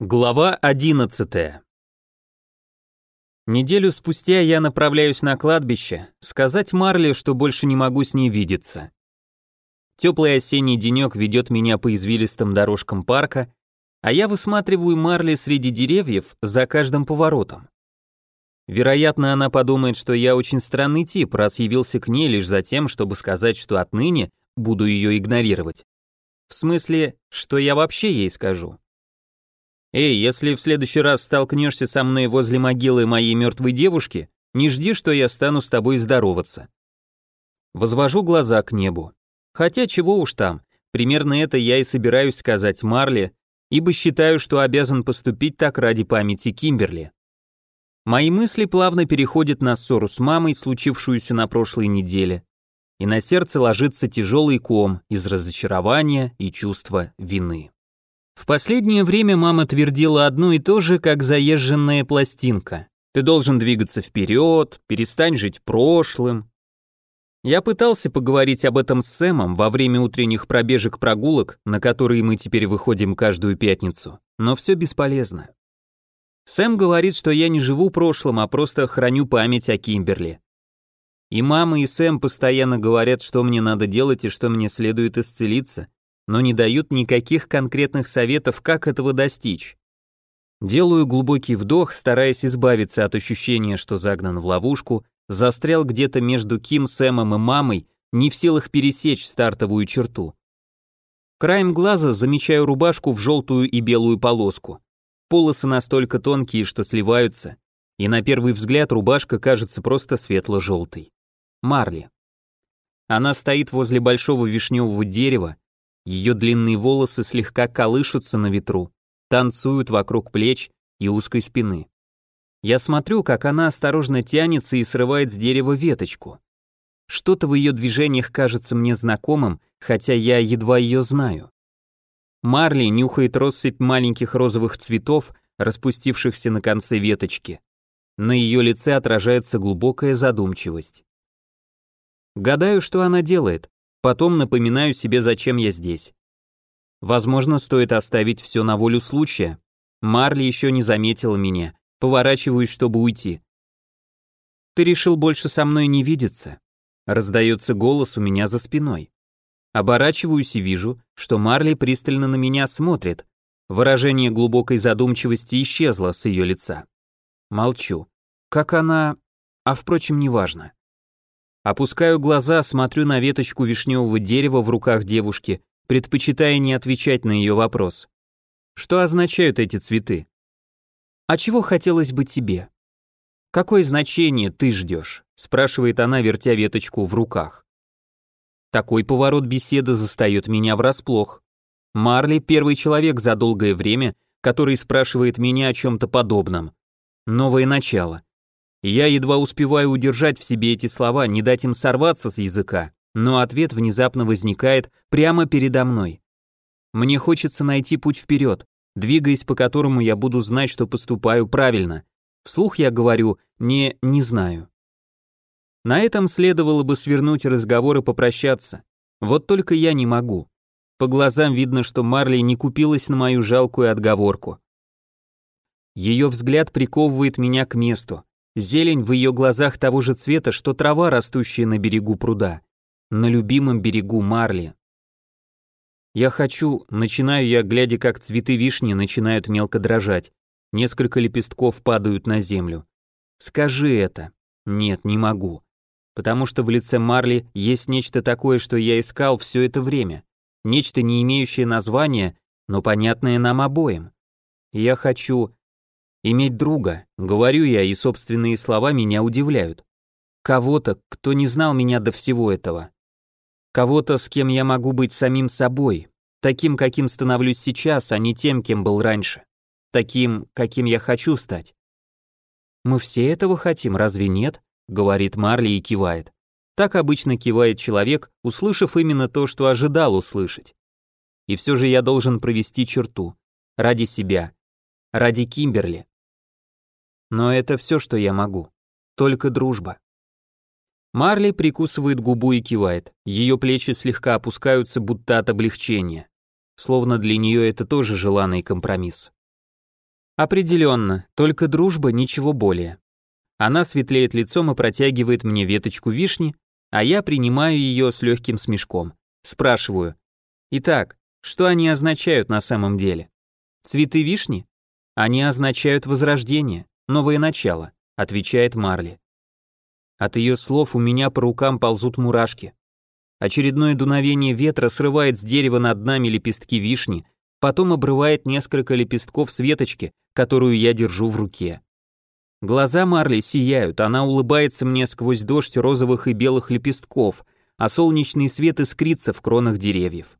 Глава 11. Неделю спустя я направляюсь на кладбище, сказать Марле, что больше не могу с ней видеться. Теплый осенний денек ведет меня по извилистым дорожкам парка, а я высматриваю Марли среди деревьев за каждым поворотом. Вероятно, она подумает, что я очень странный тип, раз явился к ней лишь за тем, чтобы сказать, что отныне буду ее игнорировать. В смысле, что я вообще ей скажу. Эй, если в следующий раз столкнешься со мной возле могилы моей мертвой девушки, не жди, что я стану с тобой здороваться. Возвожу глаза к небу. Хотя чего уж там, примерно это я и собираюсь сказать Марле, ибо считаю, что обязан поступить так ради памяти Кимберли. Мои мысли плавно переходят на ссору с мамой, случившуюся на прошлой неделе, и на сердце ложится тяжелый ком из разочарования и чувства вины. В последнее время мама твердила одно и то же, как заезженная пластинка. Ты должен двигаться вперед, перестань жить прошлым. Я пытался поговорить об этом с Сэмом во время утренних пробежек-прогулок, на которые мы теперь выходим каждую пятницу, но все бесполезно. Сэм говорит, что я не живу прошлым, а просто храню память о Кимберли. И мама, и Сэм постоянно говорят, что мне надо делать и что мне следует исцелиться, но не дают никаких конкретных советов, как этого достичь. Делаю глубокий вдох, стараясь избавиться от ощущения, что загнан в ловушку, застрял где-то между Ким, Сэмом и мамой, не в силах пересечь стартовую черту. Краем глаза замечаю рубашку в желтую и белую полоску. Полосы настолько тонкие, что сливаются, и на первый взгляд рубашка кажется просто светло-желтой. Марли. Она стоит возле большого вишневого дерева, ее длинные волосы слегка колышутся на ветру, танцуют вокруг плеч и узкой спины. Я смотрю, как она осторожно тянется и срывает с дерева веточку. Что-то в ее движениях кажется мне знакомым, хотя я едва ее знаю. Марли нюхает россыпь маленьких розовых цветов, распустившихся на конце веточки. На ее лице отражается глубокая задумчивость. Гадаю, что она делает, Потом напоминаю себе, зачем я здесь. Возможно, стоит оставить все на волю случая. Марли еще не заметила меня. Поворачиваюсь, чтобы уйти. «Ты решил больше со мной не видеться?» Раздается голос у меня за спиной. Оборачиваюсь и вижу, что Марли пристально на меня смотрит. Выражение глубокой задумчивости исчезло с ее лица. Молчу. Как она... А впрочем, неважно. Опускаю глаза, смотрю на веточку вишневого дерева в руках девушки, предпочитая не отвечать на ее вопрос. Что означают эти цветы? А чего хотелось бы тебе? Какое значение ты ждешь? спрашивает она, вертя веточку в руках. Такой поворот беседы застает меня врасплох. Марли первый человек за долгое время, который спрашивает меня о чем-то подобном. Новое начало. Я едва успеваю удержать в себе эти слова, не дать им сорваться с языка, но ответ внезапно возникает прямо передо мной. Мне хочется найти путь вперед, двигаясь по которому я буду знать, что поступаю правильно. Вслух я говорю «не, не знаю». На этом следовало бы свернуть разговор и попрощаться. Вот только я не могу. По глазам видно, что Марли не купилась на мою жалкую отговорку. Ее взгляд приковывает меня к месту. Зелень в ее глазах того же цвета, что трава, растущая на берегу пруда, на любимом берегу Марли. Я хочу, начинаю я, глядя, как цветы вишни начинают мелко дрожать. Несколько лепестков падают на землю. Скажи это. Нет, не могу. Потому что в лице Марли есть нечто такое, что я искал все это время. Нечто, не имеющее названия, но понятное нам обоим. Я хочу Иметь друга, говорю я, и собственные слова меня удивляют. Кого-то, кто не знал меня до всего этого. Кого-то, с кем я могу быть самим собой, таким, каким становлюсь сейчас, а не тем, кем был раньше. Таким, каким я хочу стать. Мы все этого хотим, разве нет? говорит Марли и кивает. Так обычно кивает человек, услышав именно то, что ожидал услышать. И все же я должен провести черту. Ради себя. Ради Кимберли. Но это все, что я могу. Только дружба. Марли прикусывает губу и кивает. Ее плечи слегка опускаются, будто от облегчения. Словно для нее это тоже желанный компромисс. Определенно, только дружба, ничего более. Она светлеет лицом и протягивает мне веточку вишни, а я принимаю ее с легким смешком. Спрашиваю. Итак, что они означают на самом деле? Цветы вишни? Они означают возрождение, новое начало, отвечает Марли. От ее слов у меня по рукам ползут мурашки. Очередное дуновение ветра срывает с дерева над нами лепестки вишни, потом обрывает несколько лепестков с веточки, которую я держу в руке. Глаза Марли сияют, она улыбается мне сквозь дождь розовых и белых лепестков, а солнечный свет искрится в кронах деревьев.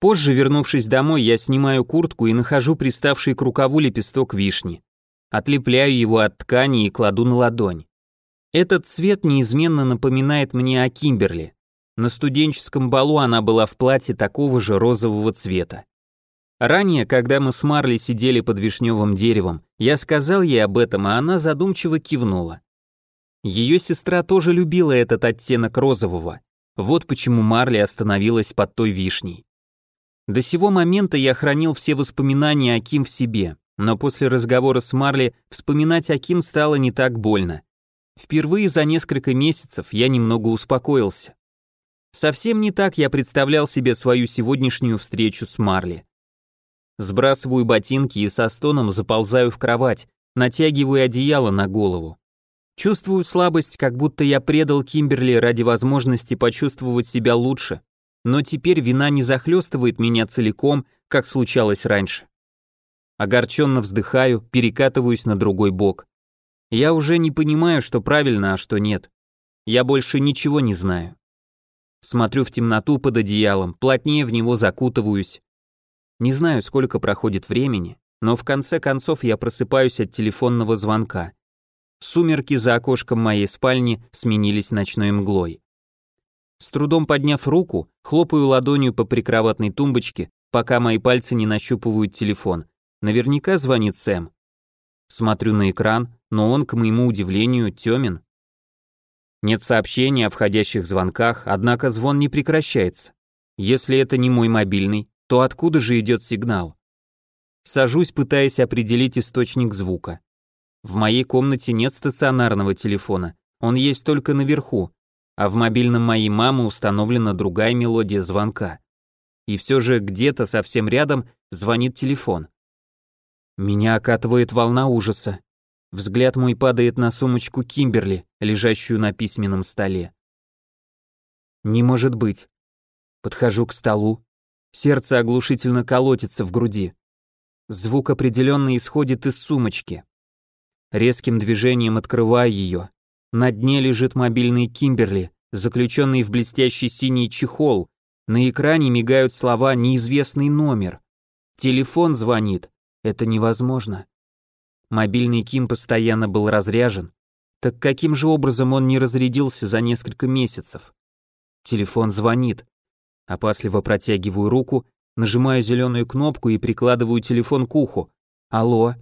Позже, вернувшись домой, я снимаю куртку и нахожу приставший к рукаву лепесток вишни. Отлепляю его от ткани и кладу на ладонь. Этот цвет неизменно напоминает мне о Кимберли. На студенческом балу она была в платье такого же розового цвета. Ранее, когда мы с Марли сидели под вишневым деревом, я сказал ей об этом, а она задумчиво кивнула. Ее сестра тоже любила этот оттенок розового. Вот почему Марли остановилась под той вишней. До сего момента я хранил все воспоминания о Ким в себе, но после разговора с Марли вспоминать о Ким стало не так больно. Впервые за несколько месяцев я немного успокоился. Совсем не так я представлял себе свою сегодняшнюю встречу с Марли. Сбрасываю ботинки и со стоном заползаю в кровать, натягиваю одеяло на голову. Чувствую слабость, как будто я предал Кимберли ради возможности почувствовать себя лучше, но теперь вина не захлестывает меня целиком, как случалось раньше. Огорченно вздыхаю, перекатываюсь на другой бок. Я уже не понимаю, что правильно, а что нет. Я больше ничего не знаю. Смотрю в темноту под одеялом, плотнее в него закутываюсь. Не знаю, сколько проходит времени, но в конце концов я просыпаюсь от телефонного звонка. Сумерки за окошком моей спальни сменились ночной мглой. С трудом подняв руку, хлопаю ладонью по прикроватной тумбочке, пока мои пальцы не нащупывают телефон. Наверняка звонит Сэм. Смотрю на экран, но он, к моему удивлению, темен. Нет сообщений о входящих звонках, однако звон не прекращается. Если это не мой мобильный, то откуда же идет сигнал? Сажусь, пытаясь определить источник звука. В моей комнате нет стационарного телефона, он есть только наверху, а в мобильном моей мамы установлена другая мелодия звонка. И все же где-то совсем рядом звонит телефон. Меня окатывает волна ужаса. Взгляд мой падает на сумочку Кимберли, лежащую на письменном столе. Не может быть. Подхожу к столу. Сердце оглушительно колотится в груди. Звук определенно исходит из сумочки. Резким движением открываю ее. На дне лежит мобильный Кимберли, заключенный в блестящий синий чехол. На экране мигают слова «неизвестный номер». Телефон звонит. Это невозможно. Мобильный Ким постоянно был разряжен. Так каким же образом он не разрядился за несколько месяцев? Телефон звонит. Опасливо протягиваю руку, нажимаю зеленую кнопку и прикладываю телефон к уху. Алло.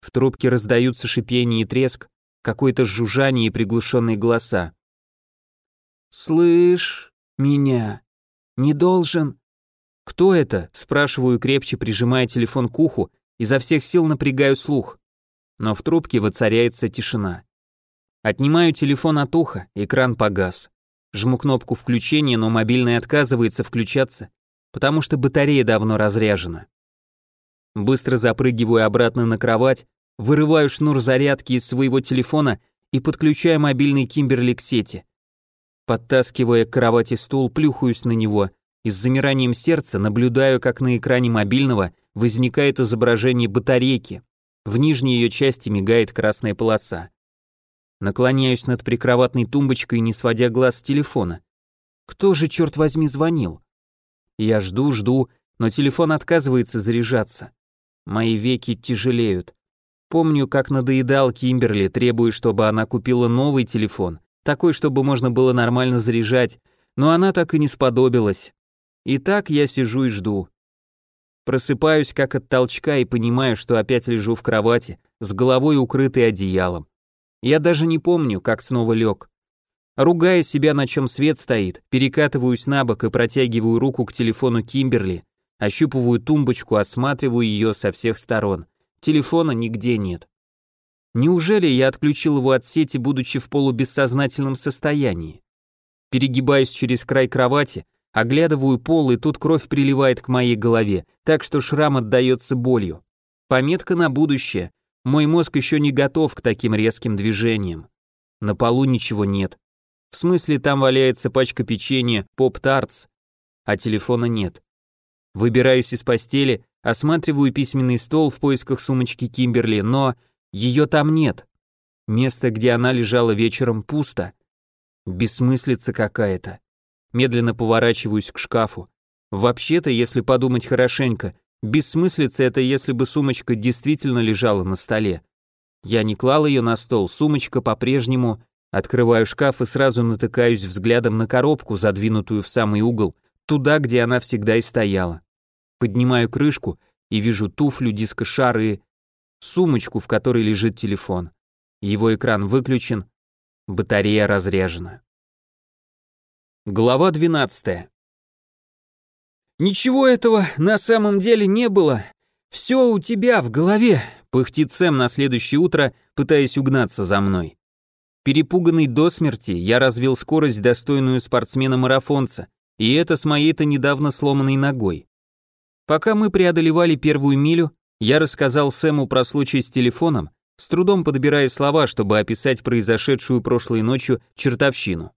В трубке раздаются шипение и треск, какое-то жужжание и приглушенные голоса. «Слышь, меня, не должен...» «Кто это?» – спрашиваю крепче, прижимая телефон к уху, изо всех сил напрягаю слух но в трубке воцаряется тишина. Отнимаю телефон от уха, экран погас. Жму кнопку включения, но мобильный отказывается включаться, потому что батарея давно разряжена. Быстро запрыгиваю обратно на кровать, вырываю шнур зарядки из своего телефона и подключаю мобильный Кимберли к сети. Подтаскивая к кровати стул, плюхаюсь на него и с замиранием сердца наблюдаю, как на экране мобильного возникает изображение батарейки, в нижней ее части мигает красная полоса. Наклоняюсь над прикроватной тумбочкой, не сводя глаз с телефона. Кто же, черт возьми, звонил? Я жду, жду, но телефон отказывается заряжаться. Мои веки тяжелеют. Помню, как надоедал Кимберли, требуя, чтобы она купила новый телефон, такой, чтобы можно было нормально заряжать, но она так и не сподобилась. И так я сижу и жду. Просыпаюсь как от толчка и понимаю, что опять лежу в кровати, с головой укрытой одеялом. Я даже не помню, как снова лег. Ругая себя, на чем свет стоит, перекатываюсь на бок и протягиваю руку к телефону Кимберли, ощупываю тумбочку, осматриваю ее со всех сторон. телефона нигде нет. Неужели я отключил его от сети, будучи в полубессознательном состоянии? Перегибаюсь через край кровати, оглядываю пол, и тут кровь приливает к моей голове, так что шрам отдается болью. Пометка на будущее. Мой мозг еще не готов к таким резким движениям. На полу ничего нет. В смысле, там валяется пачка печенья Поп-Тартс, а телефона нет. Выбираюсь из постели, осматриваю письменный стол в поисках сумочки Кимберли, но ее там нет. Место, где она лежала вечером, пусто. Бессмыслица какая-то. Медленно поворачиваюсь к шкафу. Вообще-то, если подумать хорошенько, бессмыслица это если бы сумочка действительно лежала на столе. Я не клал ее на стол, сумочка по-прежнему... Открываю шкаф и сразу натыкаюсь взглядом на коробку, задвинутую в самый угол, туда, где она всегда и стояла. Поднимаю крышку и вижу туфлю, дискошар и... сумочку, в которой лежит телефон. Его экран выключен, батарея разряжена. Глава 12. Ничего этого на самом деле не было. Все у тебя в голове, пыхтит Сэм на следующее утро, пытаясь угнаться за мной. Перепуганный до смерти, я развил скорость, достойную спортсмена-марафонца, и это с моей-то недавно сломанной ногой. Пока мы преодолевали первую милю, я рассказал Сэму про случай с телефоном, с трудом подбирая слова, чтобы описать произошедшую прошлой ночью чертовщину.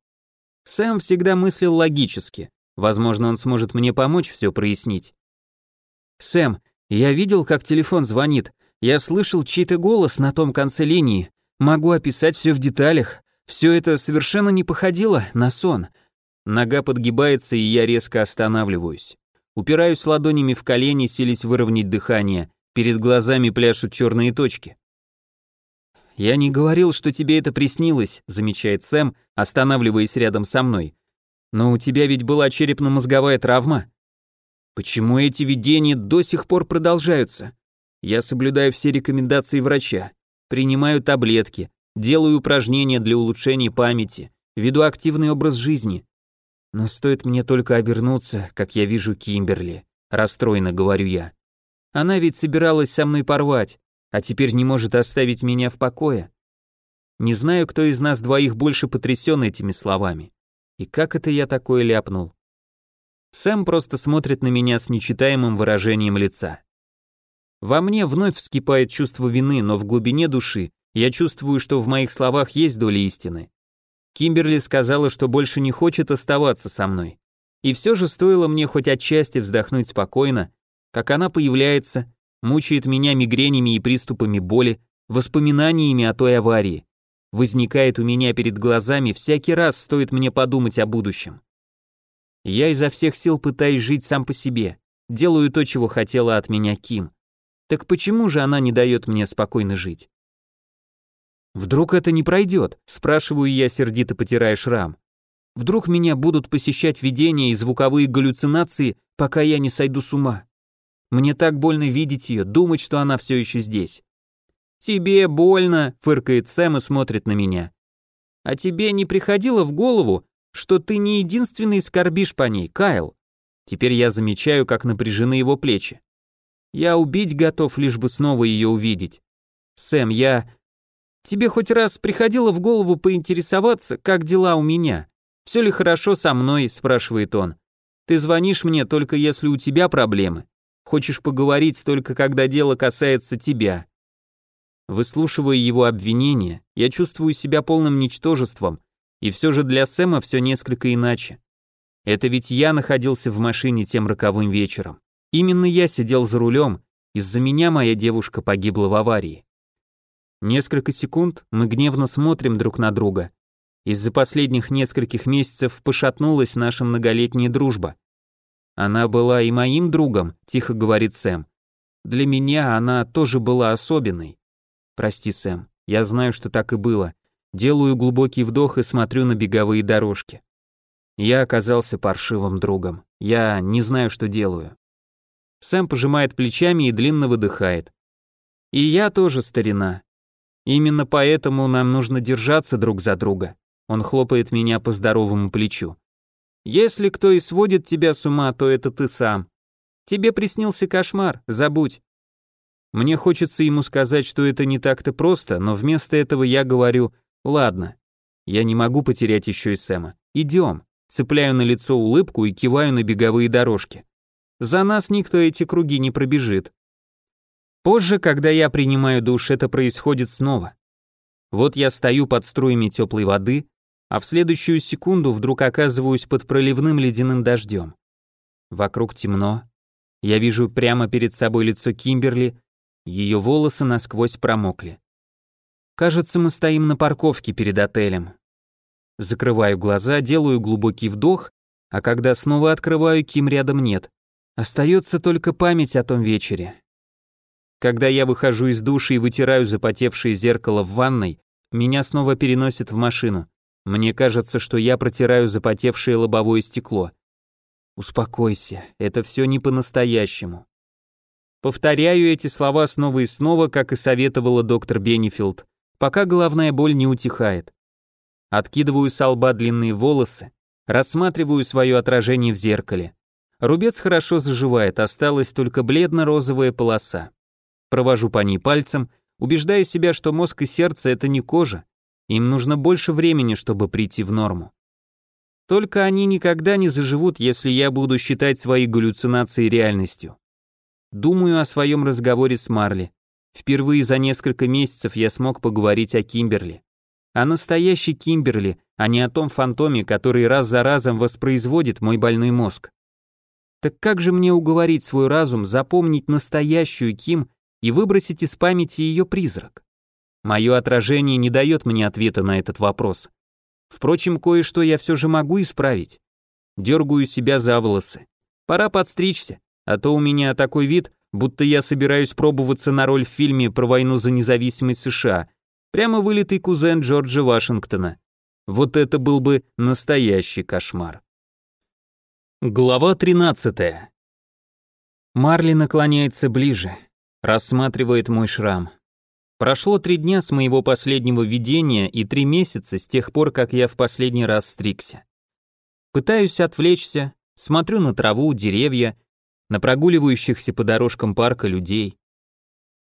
Сэм всегда мыслил логически, возможно, он сможет мне помочь все прояснить. «Сэм, я видел, как телефон звонит, я слышал чей-то голос на том конце линии, могу описать все в деталях, все это совершенно не походило на сон». Нога подгибается, и я резко останавливаюсь. Упираюсь ладонями в колени, сились выровнять дыхание. Перед глазами пляшут черные точки. «Я не говорил, что тебе это приснилось», — замечает Сэм, останавливаясь рядом со мной. «Но у тебя ведь была черепно-мозговая травма». «Почему эти видения до сих пор продолжаются?» «Я соблюдаю все рекомендации врача, принимаю таблетки, делаю упражнения для улучшения памяти, веду активный образ жизни. Но стоит мне только обернуться, как я вижу Кимберли, расстроенно говорю я. Она ведь собиралась со мной порвать, а теперь не может оставить меня в покое. Не знаю, кто из нас двоих больше потрясен этими словами. И как это я такое ляпнул? Сэм просто смотрит на меня с нечитаемым выражением лица. Во мне вновь вскипает чувство вины, но в глубине души я чувствую, что в моих словах есть доля истины. Кимберли сказала, что больше не хочет оставаться со мной. И все же стоило мне хоть отчасти вздохнуть спокойно, как она появляется, мучает меня мигренями и приступами боли, воспоминаниями о той аварии. Возникает у меня перед глазами всякий раз, стоит мне подумать о будущем. Я изо всех сил пытаюсь жить сам по себе, делаю то, чего хотела от меня Ким. Так почему же она не дает мне спокойно жить? Вдруг это не пройдет? Спрашиваю я, сердито потирая шрам. Вдруг меня будут посещать видения и звуковые галлюцинации, пока я не сойду с ума. Мне так больно видеть ее, думать, что она все еще здесь. «Тебе больно», — фыркает Сэм и смотрит на меня. «А тебе не приходило в голову, что ты не единственный скорбишь по ней, Кайл?» Теперь я замечаю, как напряжены его плечи. Я убить готов, лишь бы снова ее увидеть. Сэм, я... Тебе хоть раз приходило в голову поинтересоваться, как дела у меня? Все ли хорошо со мной, спрашивает он. Ты звонишь мне только если у тебя проблемы. Хочешь поговорить только когда дело касается тебя. Выслушивая его обвинения, я чувствую себя полным ничтожеством, и все же для Сэма все несколько иначе. Это ведь я находился в машине тем роковым вечером. Именно я сидел за рулем, из-за меня моя девушка погибла в аварии. Несколько секунд мы гневно смотрим друг на друга. Из-за последних нескольких месяцев пошатнулась наша многолетняя дружба. Она была и моим другом, тихо говорит Сэм. Для меня она тоже была особенной. Прости, Сэм, я знаю, что так и было. Делаю глубокий вдох и смотрю на беговые дорожки. Я оказался паршивым другом. Я не знаю, что делаю. Сэм пожимает плечами и длинно выдыхает. И я тоже старина. Именно поэтому нам нужно держаться друг за друга. Он хлопает меня по здоровому плечу. Если кто и сводит тебя с ума, то это ты сам. Тебе приснился кошмар, забудь. Мне хочется ему сказать, что это не так-то просто, но вместо этого я говорю «Ладно, я не могу потерять еще и Сэма. Идем». Цепляю на лицо улыбку и киваю на беговые дорожки. За нас никто эти круги не пробежит. Позже, когда я принимаю душ, это происходит снова. Вот я стою под струями теплой воды, а в следующую секунду вдруг оказываюсь под проливным ледяным дождем. Вокруг темно. Я вижу прямо перед собой лицо Кимберли, ее волосы насквозь промокли. Кажется, мы стоим на парковке перед отелем. Закрываю глаза, делаю глубокий вдох, а когда снова открываю, Ким рядом нет. Остается только память о том вечере. Когда я выхожу из души и вытираю запотевшее зеркало в ванной, меня снова переносит в машину. Мне кажется, что я протираю запотевшее лобовое стекло. Успокойся, это все не по-настоящему. Повторяю эти слова снова и снова, как и советовала доктор Бенефилд, пока головная боль не утихает. Откидываю с лба длинные волосы, рассматриваю свое отражение в зеркале. Рубец хорошо заживает, осталась только бледно-розовая полоса. Провожу по ней пальцем, убеждая себя, что мозг и сердце — это не кожа. Им нужно больше времени, чтобы прийти в норму. Только они никогда не заживут, если я буду считать свои галлюцинации реальностью. Думаю о своем разговоре с Марли. Впервые за несколько месяцев я смог поговорить о Кимберли о настоящей Кимберли, а не о том фантоме, который раз за разом воспроизводит мой больной мозг. Так как же мне уговорить свой разум запомнить настоящую Ким и выбросить из памяти ее призрак? Мое отражение не дает мне ответа на этот вопрос. Впрочем, кое-что я все же могу исправить. Дергаю себя за волосы. Пора подстричься, а то у меня такой вид, будто я собираюсь пробоваться на роль в фильме про войну за независимость США, Прямо вылитый кузен Джорджа Вашингтона. Вот это был бы настоящий кошмар. Глава 13. Марли наклоняется ближе, рассматривает мой шрам. Прошло три дня с моего последнего видения и три месяца с тех пор, как я в последний раз стригся. Пытаюсь отвлечься, смотрю на траву, деревья, на прогуливающихся по дорожкам парка людей.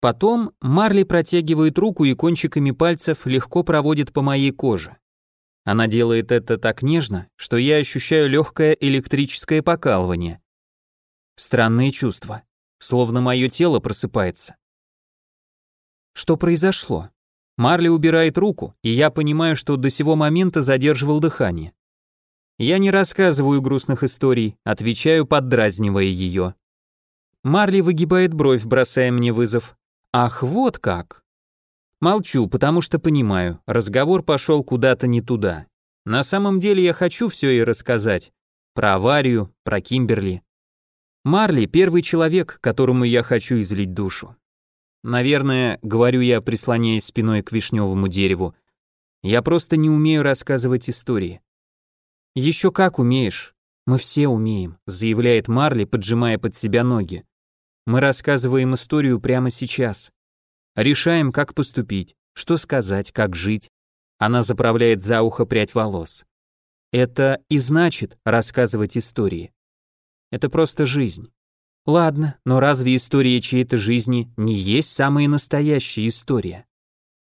Потом Марли протягивает руку и кончиками пальцев легко проводит по моей коже. Она делает это так нежно, что я ощущаю легкое электрическое покалывание. Странные чувства, словно мое тело просыпается. Что произошло? Марли убирает руку, и я понимаю, что до сего момента задерживал дыхание. Я не рассказываю грустных историй, отвечаю, поддразнивая ее. Марли выгибает бровь, бросая мне вызов. Ах, вот как. Молчу, потому что понимаю, разговор пошел куда-то не туда. На самом деле я хочу все ей рассказать. Про аварию, про Кимберли. Марли — первый человек, которому я хочу излить душу. Наверное, говорю я, прислоняясь спиной к вишневому дереву, я просто не умею рассказывать истории. Еще как умеешь. Мы все умеем, заявляет Марли, поджимая под себя ноги. Мы рассказываем историю прямо сейчас. Решаем, как поступить, что сказать, как жить. Она заправляет за ухо прядь волос. Это и значит рассказывать истории. Это просто жизнь. Ладно, но разве история чьей-то жизни не есть самая настоящая история?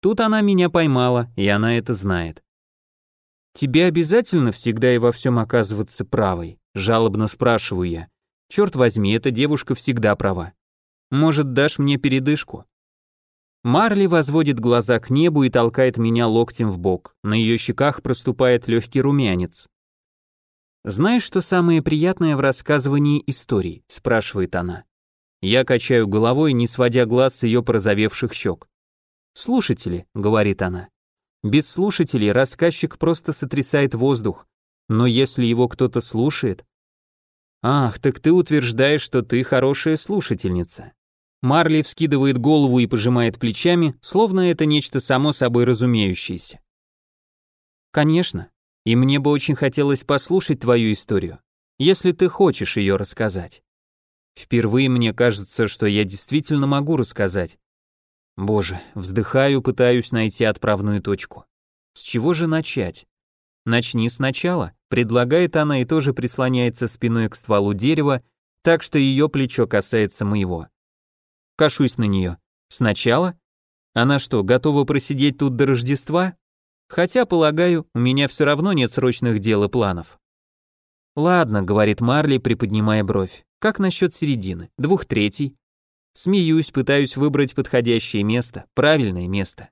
Тут она меня поймала, и она это знает. Тебе обязательно всегда и во всем оказываться правой? Жалобно спрашиваю я. Черт возьми, эта девушка всегда права. Может, дашь мне передышку? Марли возводит глаза к небу и толкает меня локтем в бок. На ее щеках проступает легкий румянец. «Знаешь, что самое приятное в рассказывании историй?» – спрашивает она. Я качаю головой, не сводя глаз с ее порозовевших щек. «Слушатели», — говорит она. «Без слушателей рассказчик просто сотрясает воздух, но если его кто-то слушает, «Ах, так ты утверждаешь, что ты хорошая слушательница». Марли вскидывает голову и пожимает плечами, словно это нечто само собой разумеющееся. «Конечно, и мне бы очень хотелось послушать твою историю, если ты хочешь ее рассказать. Впервые мне кажется, что я действительно могу рассказать. Боже, вздыхаю, пытаюсь найти отправную точку. С чего же начать? Начни сначала, предлагает она и тоже прислоняется спиной к стволу дерева, так что ее плечо касается моего. Кашусь на нее. Сначала? Она что, готова просидеть тут до Рождества? Хотя, полагаю, у меня все равно нет срочных дел и планов. Ладно, говорит Марли, приподнимая бровь. Как насчет середины? Двух третий? Смеюсь, пытаюсь выбрать подходящее место, правильное место.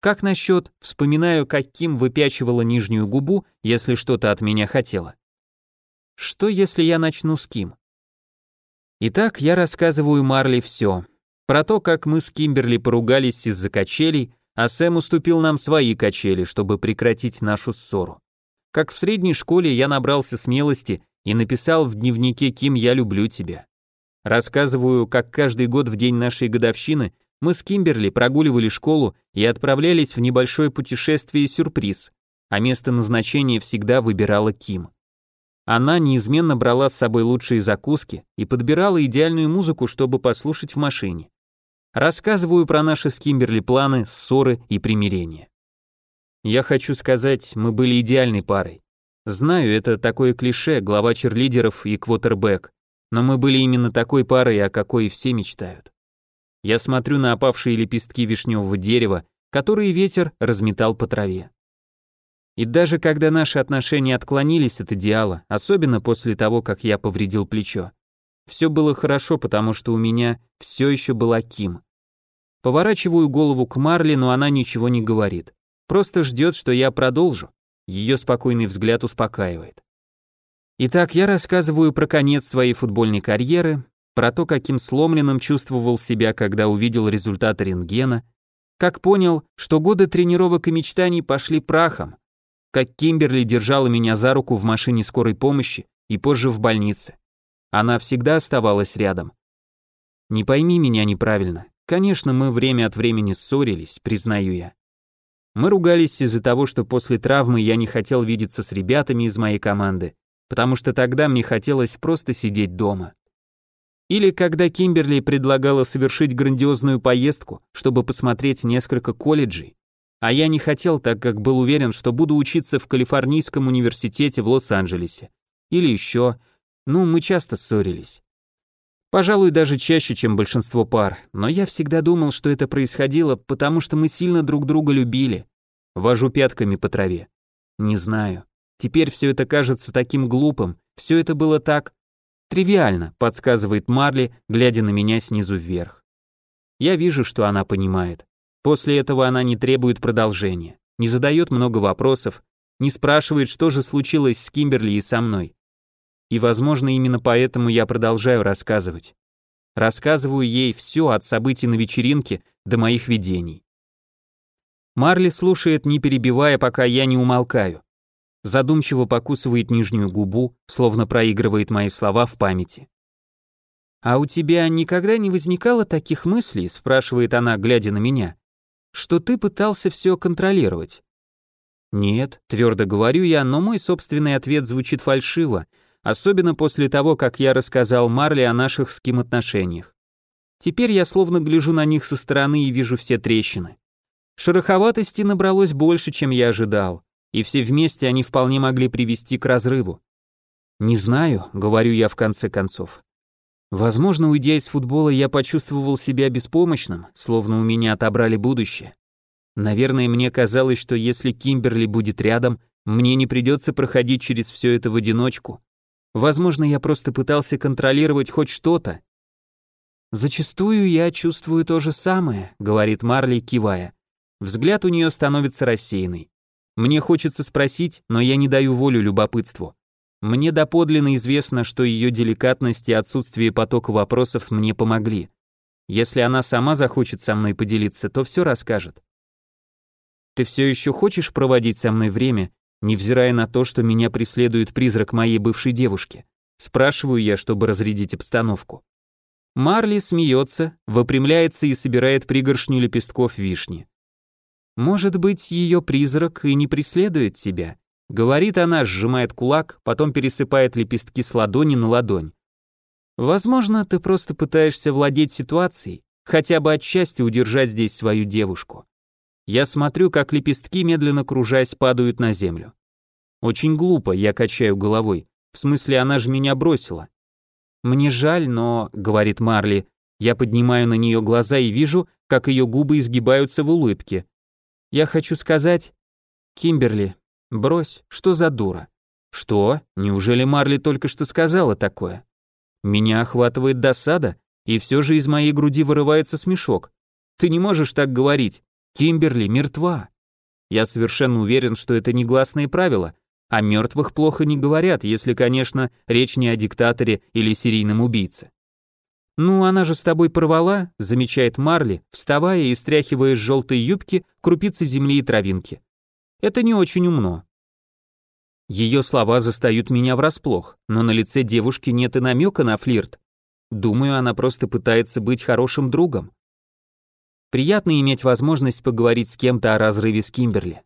Как насчет, вспоминаю, каким выпячивала нижнюю губу, если что-то от меня хотела. Что если я начну с Ким? Итак, я рассказываю Марли все. Про то, как мы с Кимберли поругались из-за качелей, а Сэм уступил нам свои качели, чтобы прекратить нашу ссору. Как в средней школе я набрался смелости и написал в дневнике Ким «Я люблю тебя». Рассказываю, как каждый год в день нашей годовщины мы с Кимберли прогуливали школу и отправлялись в небольшое путешествие-сюрприз, а место назначения всегда выбирала Ким. Она неизменно брала с собой лучшие закуски и подбирала идеальную музыку, чтобы послушать в машине. Рассказываю про наши с Кимберли планы, ссоры и примирения. Я хочу сказать, мы были идеальной парой. Знаю, это такое клише, глава черлидеров и квотербек, но мы были именно такой парой, о какой все мечтают. Я смотрю на опавшие лепестки вишневого дерева, которые ветер разметал по траве. И даже когда наши отношения отклонились от идеала, особенно после того, как я повредил плечо, все было хорошо, потому что у меня все еще была Ким. Поворачиваю голову к Марли, но она ничего не говорит. Просто ждет, что я продолжу. Ее спокойный взгляд успокаивает. Итак, я рассказываю про конец своей футбольной карьеры, про то, каким сломленным чувствовал себя, когда увидел результаты рентгена, как понял, что годы тренировок и мечтаний пошли прахом, как Кимберли держала меня за руку в машине скорой помощи и позже в больнице. Она всегда оставалась рядом. Не пойми меня неправильно. Конечно, мы время от времени ссорились, признаю я. Мы ругались из-за того, что после травмы я не хотел видеться с ребятами из моей команды, потому что тогда мне хотелось просто сидеть дома. Или когда Кимберли предлагала совершить грандиозную поездку, чтобы посмотреть несколько колледжей, а я не хотел, так как был уверен, что буду учиться в Калифорнийском университете в Лос-Анджелесе. Или еще, ну, мы часто ссорились. Пожалуй, даже чаще, чем большинство пар, но я всегда думал, что это происходило, потому что мы сильно друг друга любили. Вожу пятками по траве. Не знаю. Теперь все это кажется таким глупым, все это было так «Тривиально», — подсказывает Марли, глядя на меня снизу вверх. Я вижу, что она понимает. После этого она не требует продолжения, не задает много вопросов, не спрашивает, что же случилось с Кимберли и со мной. И, возможно, именно поэтому я продолжаю рассказывать. Рассказываю ей все от событий на вечеринке до моих видений. Марли слушает, не перебивая, пока я не умолкаю задумчиво покусывает нижнюю губу, словно проигрывает мои слова в памяти. «А у тебя никогда не возникало таких мыслей?» – спрашивает она, глядя на меня. «Что ты пытался все контролировать?» «Нет», – твердо говорю я, но мой собственный ответ звучит фальшиво, особенно после того, как я рассказал Марли о наших с Ким отношениях. Теперь я словно гляжу на них со стороны и вижу все трещины. Шероховатости набралось больше, чем я ожидал и все вместе они вполне могли привести к разрыву. Не знаю, говорю я в конце концов. Возможно, уйдя из футбола, я почувствовал себя беспомощным, словно у меня отобрали будущее. Наверное, мне казалось, что если Кимберли будет рядом, мне не придется проходить через все это в одиночку. Возможно, я просто пытался контролировать хоть что-то. Зачастую я чувствую то же самое, говорит Марли, кивая. Взгляд у нее становится рассеянный. Мне хочется спросить, но я не даю волю любопытству. Мне доподлинно известно, что ее деликатность и отсутствие потока вопросов мне помогли. Если она сама захочет со мной поделиться, то все расскажет. Ты все еще хочешь проводить со мной время, невзирая на то, что меня преследует призрак моей бывшей девушки? Спрашиваю я, чтобы разрядить обстановку. Марли смеется, выпрямляется и собирает пригоршню лепестков вишни. Может быть, ее призрак и не преследует тебя? Говорит она, сжимает кулак, потом пересыпает лепестки с ладони на ладонь. Возможно, ты просто пытаешься владеть ситуацией, хотя бы отчасти удержать здесь свою девушку. Я смотрю, как лепестки, медленно кружась, падают на землю. Очень глупо, я качаю головой. В смысле, она же меня бросила. Мне жаль, но, говорит Марли, Я поднимаю на нее глаза и вижу, как ее губы изгибаются в улыбке. Я хочу сказать... Кимберли, брось, что за дура? Что? Неужели Марли только что сказала такое? Меня охватывает досада, и все же из моей груди вырывается смешок. Ты не можешь так говорить. Кимберли мертва. Я совершенно уверен, что это негласные правила. О мертвых плохо не говорят, если, конечно, речь не о диктаторе или серийном убийце. «Ну, она же с тобой порвала», — замечает Марли, вставая и стряхивая с желтой юбки крупицы земли и травинки. «Это не очень умно». Ее слова застают меня врасплох, но на лице девушки нет и намека на флирт. Думаю, она просто пытается быть хорошим другом. Приятно иметь возможность поговорить с кем-то о разрыве с Кимберли.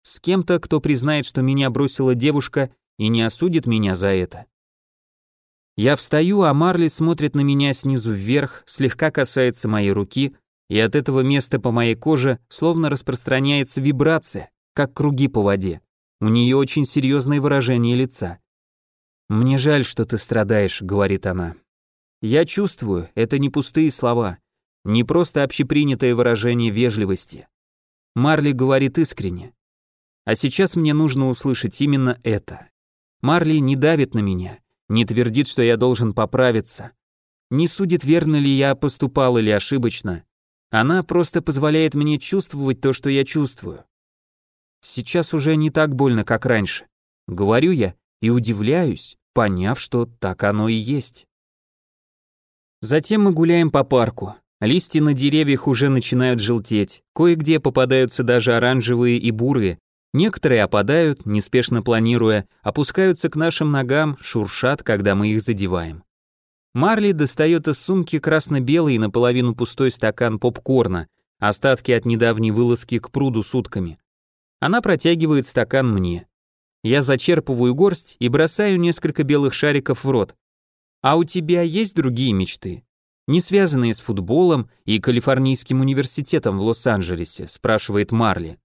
С кем-то, кто признает, что меня бросила девушка и не осудит меня за это. Я встаю, а Марли смотрит на меня снизу вверх, слегка касается моей руки, и от этого места по моей коже словно распространяется вибрация, как круги по воде. У нее очень серьезное выражение лица. «Мне жаль, что ты страдаешь», — говорит она. «Я чувствую, это не пустые слова, не просто общепринятое выражение вежливости. Марли говорит искренне. А сейчас мне нужно услышать именно это. Марли не давит на меня, не твердит, что я должен поправиться, не судит, верно ли я поступал или ошибочно. Она просто позволяет мне чувствовать то, что я чувствую. Сейчас уже не так больно, как раньше. Говорю я и удивляюсь, поняв, что так оно и есть. Затем мы гуляем по парку. Листья на деревьях уже начинают желтеть, кое-где попадаются даже оранжевые и бурые, Некоторые опадают, неспешно планируя, опускаются к нашим ногам, шуршат, когда мы их задеваем. Марли достает из сумки красно-белый и наполовину пустой стакан попкорна, остатки от недавней вылазки к пруду с утками. Она протягивает стакан мне. Я зачерпываю горсть и бросаю несколько белых шариков в рот. А у тебя есть другие мечты? Не связанные с футболом и Калифорнийским университетом в Лос-Анджелесе, спрашивает Марли.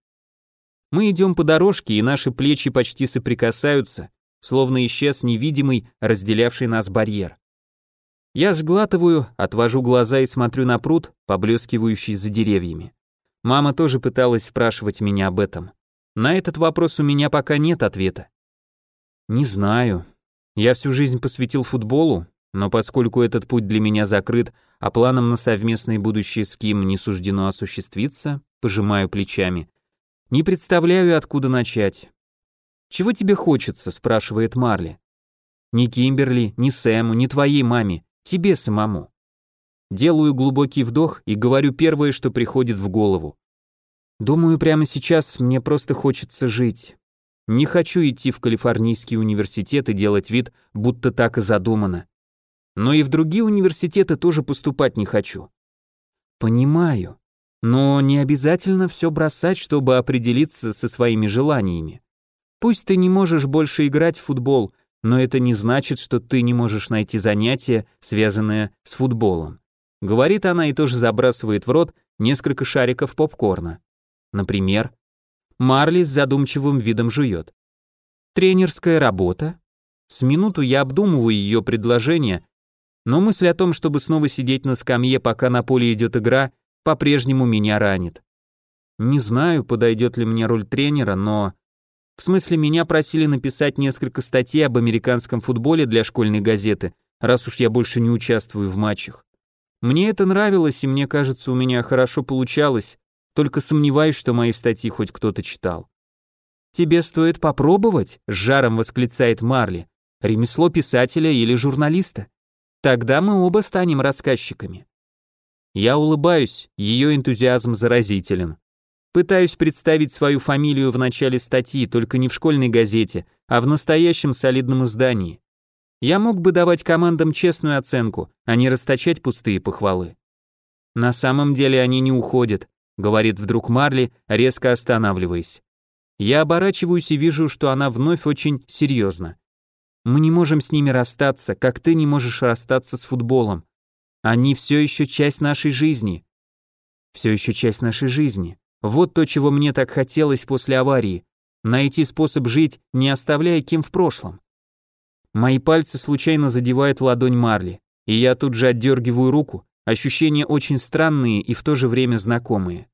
Мы идем по дорожке, и наши плечи почти соприкасаются, словно исчез невидимый, разделявший нас барьер. Я сглатываю, отвожу глаза и смотрю на пруд, поблескивающий за деревьями. Мама тоже пыталась спрашивать меня об этом. На этот вопрос у меня пока нет ответа. Не знаю. Я всю жизнь посвятил футболу, но поскольку этот путь для меня закрыт, а планам на совместное будущее с Ким не суждено осуществиться, пожимаю плечами. Не представляю, откуда начать. «Чего тебе хочется?» – спрашивает Марли. «Ни Кимберли, ни Сэму, ни твоей маме, тебе самому». Делаю глубокий вдох и говорю первое, что приходит в голову. Думаю, прямо сейчас мне просто хочется жить. Не хочу идти в Калифорнийский университет и делать вид, будто так и задумано. Но и в другие университеты тоже поступать не хочу. Понимаю. Но не обязательно все бросать, чтобы определиться со своими желаниями. Пусть ты не можешь больше играть в футбол, но это не значит, что ты не можешь найти занятие, связанное с футболом. Говорит она и тоже забрасывает в рот несколько шариков попкорна. Например, Марли с задумчивым видом жует. Тренерская работа. С минуту я обдумываю ее предложение, но мысль о том, чтобы снова сидеть на скамье, пока на поле идет игра, по-прежнему меня ранит. Не знаю, подойдет ли мне роль тренера, но... В смысле, меня просили написать несколько статей об американском футболе для школьной газеты, раз уж я больше не участвую в матчах. Мне это нравилось, и мне кажется, у меня хорошо получалось, только сомневаюсь, что мои статьи хоть кто-то читал. «Тебе стоит попробовать», — с жаром восклицает Марли, «ремесло писателя или журналиста. Тогда мы оба станем рассказчиками». Я улыбаюсь, ее энтузиазм заразителен. Пытаюсь представить свою фамилию в начале статьи, только не в школьной газете, а в настоящем солидном издании. Я мог бы давать командам честную оценку, а не расточать пустые похвалы. На самом деле они не уходят, говорит вдруг Марли, резко останавливаясь. Я оборачиваюсь и вижу, что она вновь очень серьезна. Мы не можем с ними расстаться, как ты не можешь расстаться с футболом. Они все еще часть нашей жизни. Все еще часть нашей жизни. Вот то, чего мне так хотелось после аварии. Найти способ жить, не оставляя Ким в прошлом. Мои пальцы случайно задевают ладонь Марли, и я тут же отдергиваю руку, ощущения очень странные и в то же время знакомые.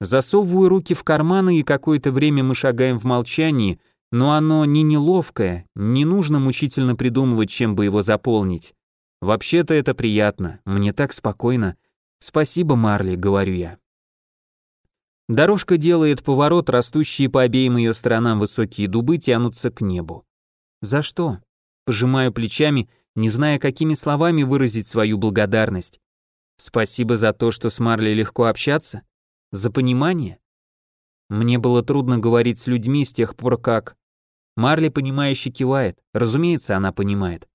Засовываю руки в карманы, и какое-то время мы шагаем в молчании, но оно не неловкое, не нужно мучительно придумывать, чем бы его заполнить. Вообще-то это приятно, мне так спокойно. Спасибо, Марли, говорю я. Дорожка делает поворот, растущие по обеим ее сторонам высокие дубы тянутся к небу. За что? Пожимаю плечами, не зная, какими словами выразить свою благодарность. Спасибо за то, что с Марли легко общаться? За понимание? Мне было трудно говорить с людьми с тех пор, как... Марли понимающе кивает, разумеется, она понимает.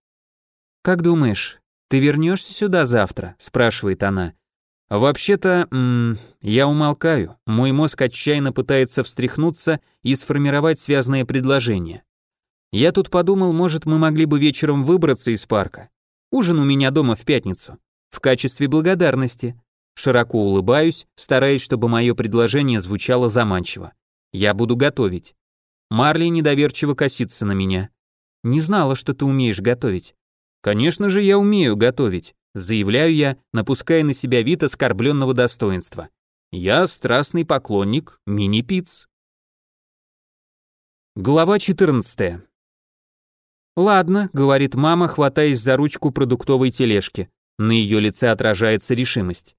«Как думаешь, ты вернешься сюда завтра?» – спрашивает она. «Вообще-то, я умолкаю. Мой мозг отчаянно пытается встряхнуться и сформировать связное предложение. Я тут подумал, может, мы могли бы вечером выбраться из парка. Ужин у меня дома в пятницу. В качестве благодарности. Широко улыбаюсь, стараясь, чтобы мое предложение звучало заманчиво. Я буду готовить. Марли недоверчиво косится на меня. Не знала, что ты умеешь готовить. Конечно же, я умею готовить, заявляю я, напуская на себя вид оскорбленного достоинства. Я страстный поклонник мини-пиц. Глава 14. «Ладно», — говорит мама, хватаясь за ручку продуктовой тележки. На ее лице отражается решимость.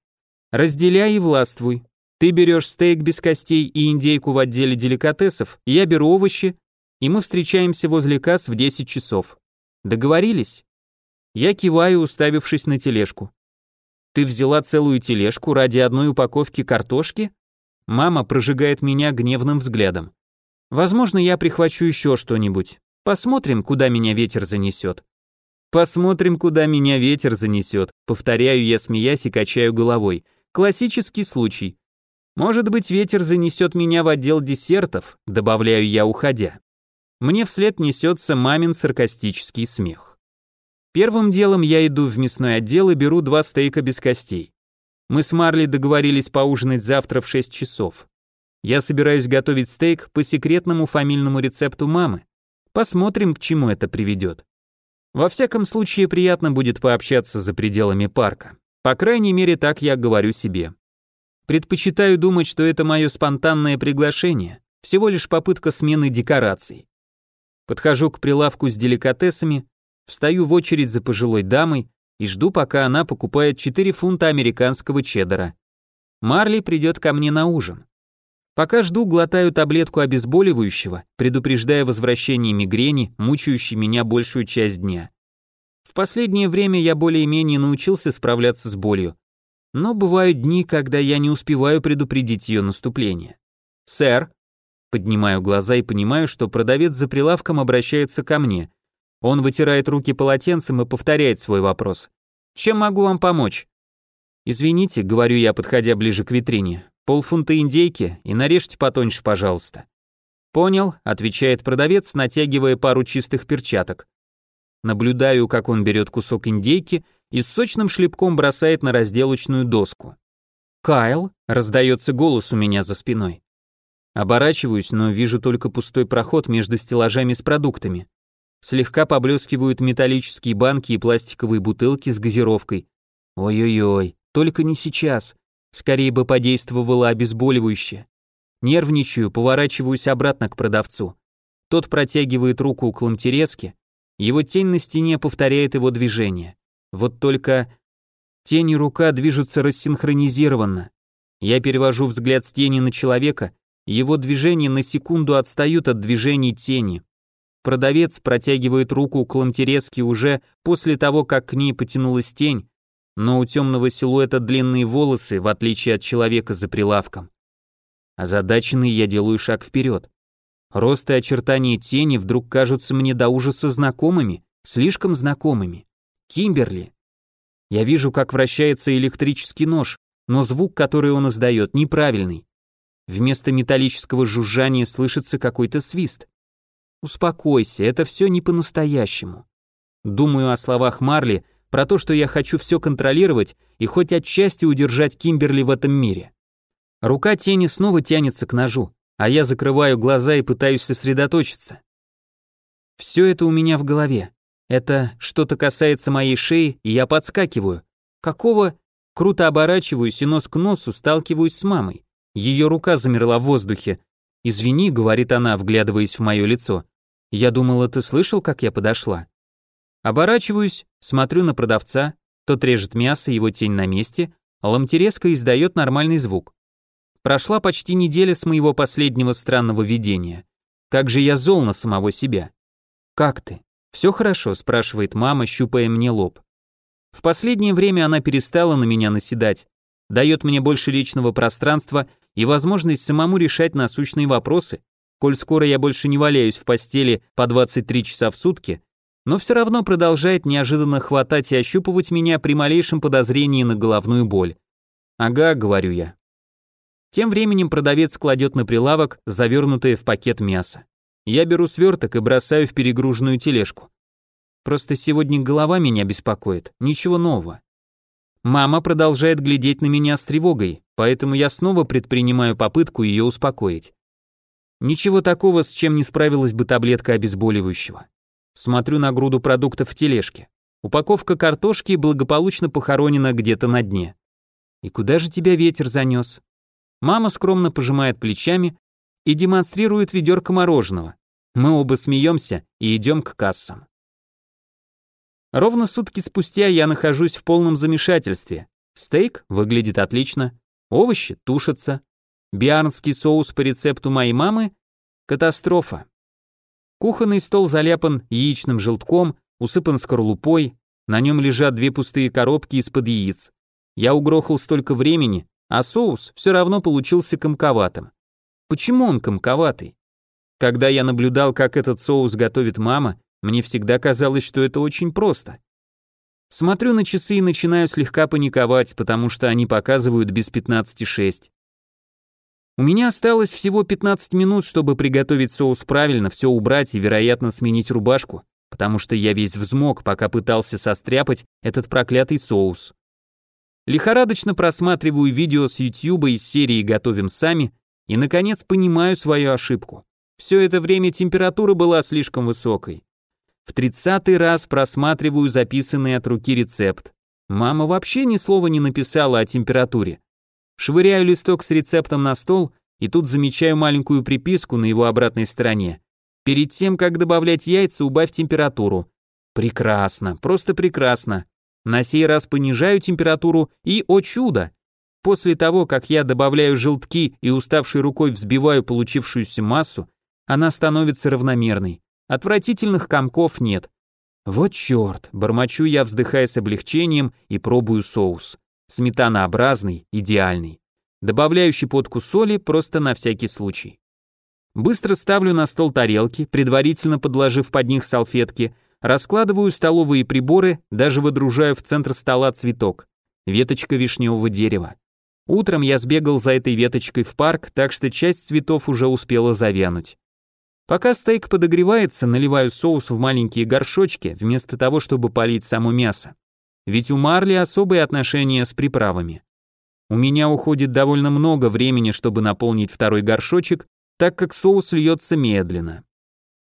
«Разделяй и властвуй. Ты берешь стейк без костей и индейку в отделе деликатесов, я беру овощи, и мы встречаемся возле касс в 10 часов. Договорились?» Я киваю, уставившись на тележку. «Ты взяла целую тележку ради одной упаковки картошки?» Мама прожигает меня гневным взглядом. «Возможно, я прихвачу еще что-нибудь. Посмотрим, куда меня ветер занесет. Посмотрим, куда меня ветер занесет. Повторяю я, смеясь и качаю головой. Классический случай. Может быть, ветер занесет меня в отдел десертов, добавляю я, уходя. Мне вслед несется мамин саркастический смех. Первым делом я иду в мясной отдел и беру два стейка без костей. Мы с Марли договорились поужинать завтра в 6 часов. Я собираюсь готовить стейк по секретному фамильному рецепту мамы. Посмотрим, к чему это приведет. Во всяком случае, приятно будет пообщаться за пределами парка. По крайней мере, так я говорю себе. Предпочитаю думать, что это мое спонтанное приглашение, всего лишь попытка смены декораций. Подхожу к прилавку с деликатесами, встаю в очередь за пожилой дамой и жду, пока она покупает 4 фунта американского чеддера. Марли придет ко мне на ужин. Пока жду, глотаю таблетку обезболивающего, предупреждая возвращение мигрени, мучающей меня большую часть дня. В последнее время я более-менее научился справляться с болью, но бывают дни, когда я не успеваю предупредить ее наступление. «Сэр», поднимаю глаза и понимаю, что продавец за прилавком обращается ко мне. Он вытирает руки полотенцем и повторяет свой вопрос. «Чем могу вам помочь?» «Извините», — говорю я, подходя ближе к витрине, Полфунта индейки и нарежьте потоньше, пожалуйста. Понял, отвечает продавец, натягивая пару чистых перчаток. Наблюдаю, как он берет кусок индейки и с сочным шлепком бросает на разделочную доску. «Кайл?» — раздается голос у меня за спиной. Оборачиваюсь, но вижу только пустой проход между стеллажами с продуктами. Слегка поблескивают металлические банки и пластиковые бутылки с газировкой. Ой-ой-ой, только не сейчас. Скорее бы подействовало обезболивающее. Нервничаю, поворачиваюсь обратно к продавцу. Тот протягивает руку к ламтереске, его тень на стене повторяет его движение. Вот только тень и рука движутся рассинхронизированно. Я перевожу взгляд с тени на человека, его движения на секунду отстают от движений тени. Продавец протягивает руку к ламтереске уже после того, как к ней потянулась тень, но у темного силуэта длинные волосы, в отличие от человека за прилавком. Озадаченный я делаю шаг вперед. Рост и очертания тени вдруг кажутся мне до ужаса знакомыми, слишком знакомыми. Кимберли. Я вижу, как вращается электрический нож, но звук, который он издает, неправильный. Вместо металлического жужжания слышится какой-то свист. Успокойся, это все не по-настоящему. Думаю о словах Марли, про то, что я хочу все контролировать и хоть отчасти удержать Кимберли в этом мире. Рука тени снова тянется к ножу, а я закрываю глаза и пытаюсь сосредоточиться. Все это у меня в голове. Это что-то касается моей шеи, и я подскакиваю. Какого? Круто оборачиваюсь и нос к носу сталкиваюсь с мамой. Ее рука замерла в воздухе. «Извини», — говорит она, вглядываясь в мое лицо. «Я думала, ты слышал, как я подошла?» Оборачиваюсь, смотрю на продавца, тот режет мясо, его тень на месте, а издает нормальный звук. Прошла почти неделя с моего последнего странного видения. Как же я зол на самого себя. «Как ты?» «Все хорошо?» – спрашивает мама, щупая мне лоб. В последнее время она перестала на меня наседать, дает мне больше личного пространства и возможность самому решать насущные вопросы, коль скоро я больше не валяюсь в постели по 23 часа в сутки, но все равно продолжает неожиданно хватать и ощупывать меня при малейшем подозрении на головную боль. «Ага», — говорю я. Тем временем продавец кладет на прилавок завернутое в пакет мясо. Я беру сверток и бросаю в перегруженную тележку. Просто сегодня голова меня беспокоит, ничего нового. Мама продолжает глядеть на меня с тревогой, поэтому я снова предпринимаю попытку ее успокоить. Ничего такого, с чем не справилась бы таблетка обезболивающего. Смотрю на груду продуктов в тележке. Упаковка картошки благополучно похоронена где-то на дне. И куда же тебя ветер занес? Мама скромно пожимает плечами и демонстрирует ведерко мороженого. Мы оба смеемся и идем к кассам. Ровно сутки спустя я нахожусь в полном замешательстве. Стейк выглядит отлично, овощи тушатся, биарнский соус по рецепту моей мамы – катастрофа. Кухонный стол заляпан яичным желтком, усыпан скорлупой, на нем лежат две пустые коробки из-под яиц. Я угрохал столько времени, а соус все равно получился комковатым. Почему он комковатый? Когда я наблюдал, как этот соус готовит мама, мне всегда казалось, что это очень просто. Смотрю на часы и начинаю слегка паниковать, потому что они показывают без 15,6. У меня осталось всего 15 минут, чтобы приготовить соус правильно, все убрать и, вероятно, сменить рубашку, потому что я весь взмок, пока пытался состряпать этот проклятый соус. Лихорадочно просматриваю видео с YouTube из серии «Готовим сами» и, наконец, понимаю свою ошибку. Все это время температура была слишком высокой. В тридцатый раз просматриваю записанный от руки рецепт. Мама вообще ни слова не написала о температуре. Швыряю листок с рецептом на стол и тут замечаю маленькую приписку на его обратной стороне. Перед тем, как добавлять яйца, убавь температуру. Прекрасно, просто прекрасно. На сей раз понижаю температуру и, о чудо, после того, как я добавляю желтки и уставшей рукой взбиваю получившуюся массу, она становится равномерной. Отвратительных комков нет. Вот черт, бормочу я, вздыхая с облегчением и пробую соус. Сметанообразный, идеальный. Добавляю щепотку соли просто на всякий случай. Быстро ставлю на стол тарелки, предварительно подложив под них салфетки, раскладываю столовые приборы, даже выдружаю в центр стола цветок. Веточка вишневого дерева. Утром я сбегал за этой веточкой в парк, так что часть цветов уже успела завянуть. Пока стейк подогревается, наливаю соус в маленькие горшочки, вместо того, чтобы полить само мясо. Ведь у Марли особые отношения с приправами. У меня уходит довольно много времени, чтобы наполнить второй горшочек, так как соус льется медленно.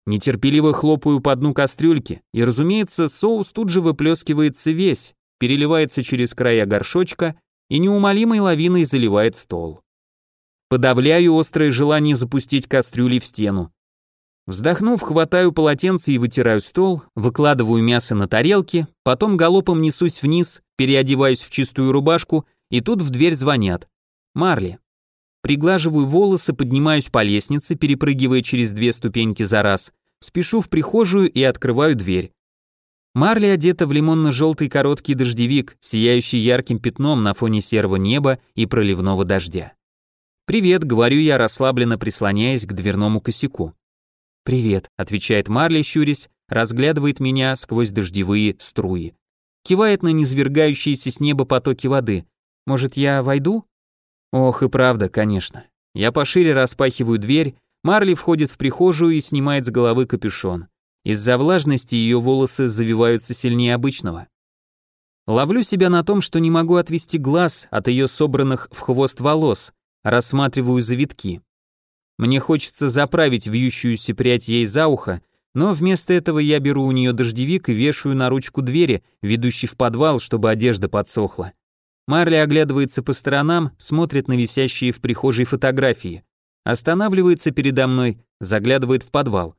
Нетерпеливо хлопаю по дну кастрюльки, и, разумеется, соус тут же выплескивается весь, переливается через края горшочка и неумолимой лавиной заливает стол. Подавляю острое желание запустить кастрюли в стену. Вздохнув, хватаю полотенце и вытираю стол, выкладываю мясо на тарелки, потом галопом несусь вниз, переодеваюсь в чистую рубашку, и тут в дверь звонят. Марли. Приглаживаю волосы, поднимаюсь по лестнице, перепрыгивая через две ступеньки за раз, спешу в прихожую и открываю дверь. Марли одета в лимонно-желтый короткий дождевик, сияющий ярким пятном на фоне серого неба и проливного дождя. «Привет», — говорю я, расслабленно прислоняясь к дверному косяку. «Привет», — отвечает Марли, щурясь, разглядывает меня сквозь дождевые струи. Кивает на низвергающиеся с неба потоки воды. «Может, я войду?» Ох, и правда, конечно. Я пошире распахиваю дверь, Марли входит в прихожую и снимает с головы капюшон. Из-за влажности ее волосы завиваются сильнее обычного. Ловлю себя на том, что не могу отвести глаз от ее собранных в хвост волос, рассматриваю завитки. Мне хочется заправить вьющуюся прядь ей за ухо, Но вместо этого я беру у нее дождевик и вешаю на ручку двери, ведущей в подвал, чтобы одежда подсохла. Марли оглядывается по сторонам, смотрит на висящие в прихожей фотографии. Останавливается передо мной, заглядывает в подвал.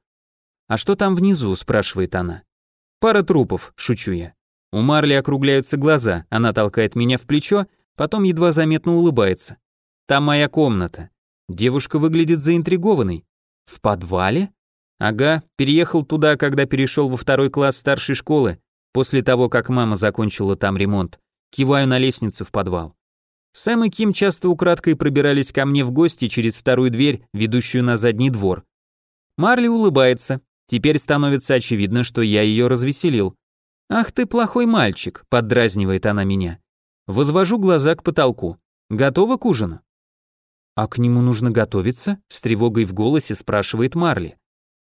«А что там внизу?» – спрашивает она. «Пара трупов», – шучу я. У Марли округляются глаза, она толкает меня в плечо, потом едва заметно улыбается. «Там моя комната». Девушка выглядит заинтригованной. «В подвале?» Ага, переехал туда, когда перешел во второй класс старшей школы, после того, как мама закончила там ремонт. Киваю на лестницу в подвал. Сэм и Ким часто украдкой пробирались ко мне в гости через вторую дверь, ведущую на задний двор. Марли улыбается. Теперь становится очевидно, что я ее развеселил. «Ах ты плохой мальчик», — поддразнивает она меня. Возвожу глаза к потолку. «Готова к ужину?» «А к нему нужно готовиться?» — с тревогой в голосе спрашивает Марли.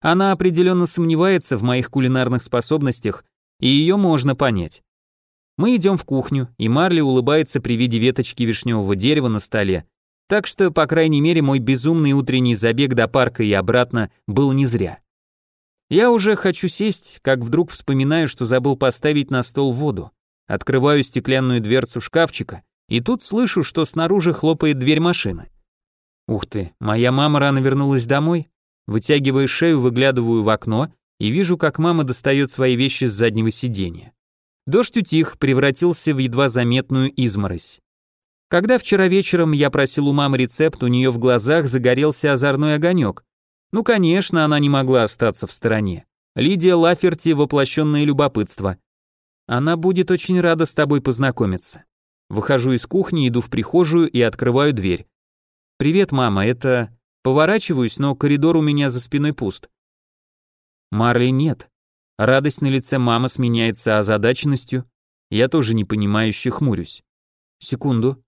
Она определенно сомневается в моих кулинарных способностях, и ее можно понять. Мы идем в кухню, и Марли улыбается при виде веточки вишневого дерева на столе, так что, по крайней мере, мой безумный утренний забег до парка и обратно был не зря. Я уже хочу сесть, как вдруг вспоминаю, что забыл поставить на стол воду. Открываю стеклянную дверцу шкафчика, и тут слышу, что снаружи хлопает дверь машины. Ух ты, моя мама рано вернулась домой? Вытягивая шею, выглядываю в окно и вижу, как мама достает свои вещи с заднего сиденья. Дождь утих, превратился в едва заметную изморозь. Когда вчера вечером я просил у мамы рецепт, у нее в глазах загорелся озорной огонек. Ну, конечно, она не могла остаться в стороне. Лидия Лаферти – воплощенное любопытство. Она будет очень рада с тобой познакомиться. Выхожу из кухни, иду в прихожую и открываю дверь. «Привет, мама, это...» Поворачиваюсь, но коридор у меня за спиной пуст. Марли нет. Радость на лице мамы сменяется озадаченностью. Я тоже непонимающе хмурюсь. Секунду.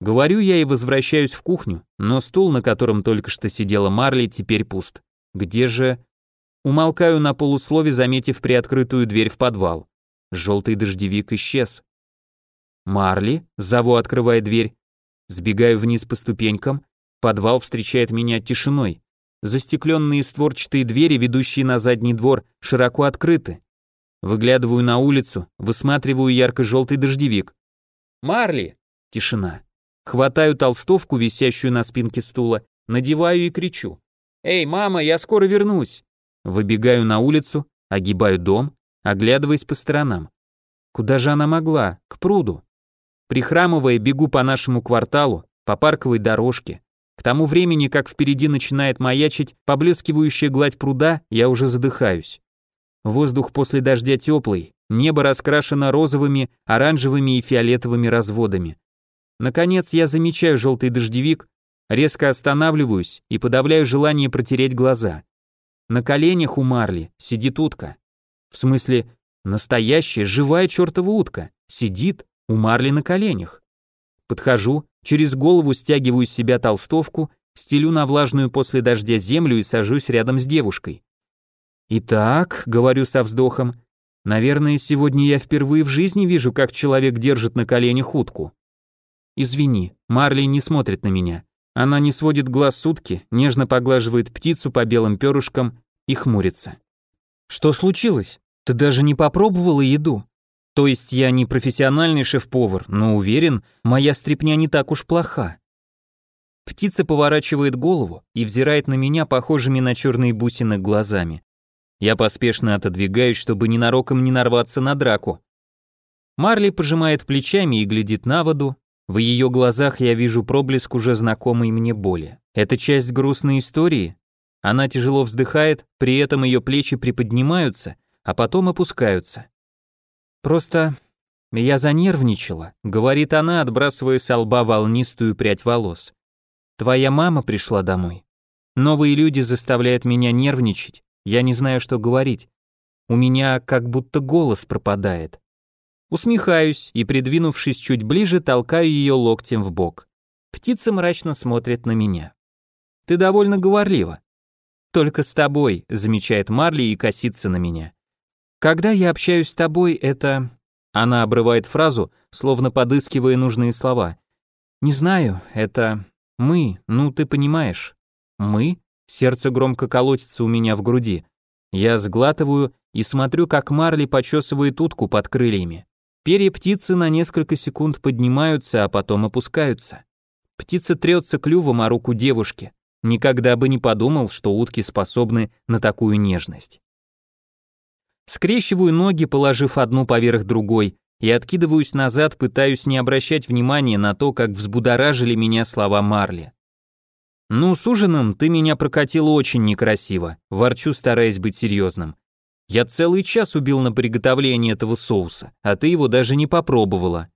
Говорю я и возвращаюсь в кухню, но стул, на котором только что сидела Марли, теперь пуст. Где же... Умолкаю на полуслове, заметив приоткрытую дверь в подвал. Желтый дождевик исчез. «Марли?» — зову, открывая дверь. Сбегаю вниз по ступенькам, Подвал встречает меня тишиной. Застекленные створчатые двери, ведущие на задний двор, широко открыты. Выглядываю на улицу, высматриваю ярко-желтый дождевик. «Марли!» Тишина. Хватаю толстовку, висящую на спинке стула, надеваю и кричу. «Эй, мама, я скоро вернусь!» Выбегаю на улицу, огибаю дом, оглядываясь по сторонам. Куда же она могла? К пруду. Прихрамывая, бегу по нашему кварталу, по парковой дорожке, к тому времени, как впереди начинает маячить поблескивающая гладь пруда, я уже задыхаюсь. Воздух после дождя теплый, небо раскрашено розовыми, оранжевыми и фиолетовыми разводами. Наконец я замечаю желтый дождевик, резко останавливаюсь и подавляю желание протереть глаза. На коленях у Марли сидит утка. В смысле, настоящая живая чертова утка сидит у Марли на коленях. Подхожу, Через голову стягиваю с себя толстовку, стелю на влажную после дождя землю и сажусь рядом с девушкой. «Итак», — говорю со вздохом, — «наверное, сегодня я впервые в жизни вижу, как человек держит на коленях утку». «Извини, Марли не смотрит на меня. Она не сводит глаз сутки, нежно поглаживает птицу по белым перышкам и хмурится». «Что случилось? Ты даже не попробовала еду?» То есть я не профессиональный шеф-повар, но уверен, моя стряпня не так уж плоха. Птица поворачивает голову и взирает на меня похожими на черные бусины глазами. Я поспешно отодвигаюсь, чтобы ненароком не нарваться на драку. Марли пожимает плечами и глядит на воду. В ее глазах я вижу проблеск уже знакомой мне боли. Это часть грустной истории. Она тяжело вздыхает, при этом ее плечи приподнимаются, а потом опускаются. Просто я занервничала, говорит она, отбрасывая с лба волнистую прядь волос. Твоя мама пришла домой. Новые люди заставляют меня нервничать. Я не знаю, что говорить. У меня как будто голос пропадает. Усмехаюсь и, придвинувшись чуть ближе, толкаю ее локтем в бок. Птица мрачно смотрит на меня. Ты довольно говорлива. Только с тобой, замечает Марли и косится на меня. Когда я общаюсь с тобой, это... Она обрывает фразу, словно подыскивая нужные слова. Не знаю, это... Мы, ну ты понимаешь. Мы? Сердце громко колотится у меня в груди. Я сглатываю и смотрю, как Марли почесывает утку под крыльями. Перья птицы на несколько секунд поднимаются, а потом опускаются. Птица трется клювом о руку девушки. Никогда бы не подумал, что утки способны на такую нежность. Скрещиваю ноги, положив одну поверх другой, и откидываюсь назад, пытаюсь не обращать внимания на то, как взбудоражили меня слова Марли. «Ну, с ужином ты меня прокатил очень некрасиво», ворчу, стараясь быть серьезным. «Я целый час убил на приготовление этого соуса, а ты его даже не попробовала».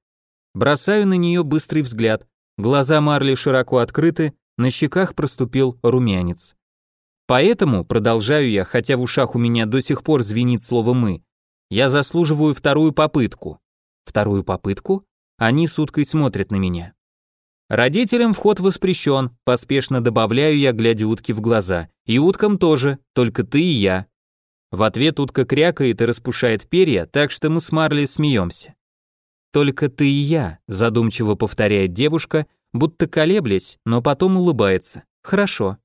Бросаю на нее быстрый взгляд. Глаза Марли широко открыты, на щеках проступил румянец. Поэтому, продолжаю я, хотя в ушах у меня до сих пор звенит слово «мы», я заслуживаю вторую попытку. Вторую попытку? Они с уткой смотрят на меня. Родителям вход воспрещен, поспешно добавляю я, глядя утке в глаза. И уткам тоже, только ты и я. В ответ утка крякает и распушает перья, так что мы с Марли смеемся. «Только ты и я», задумчиво повторяет девушка, будто колеблясь, но потом улыбается. «Хорошо».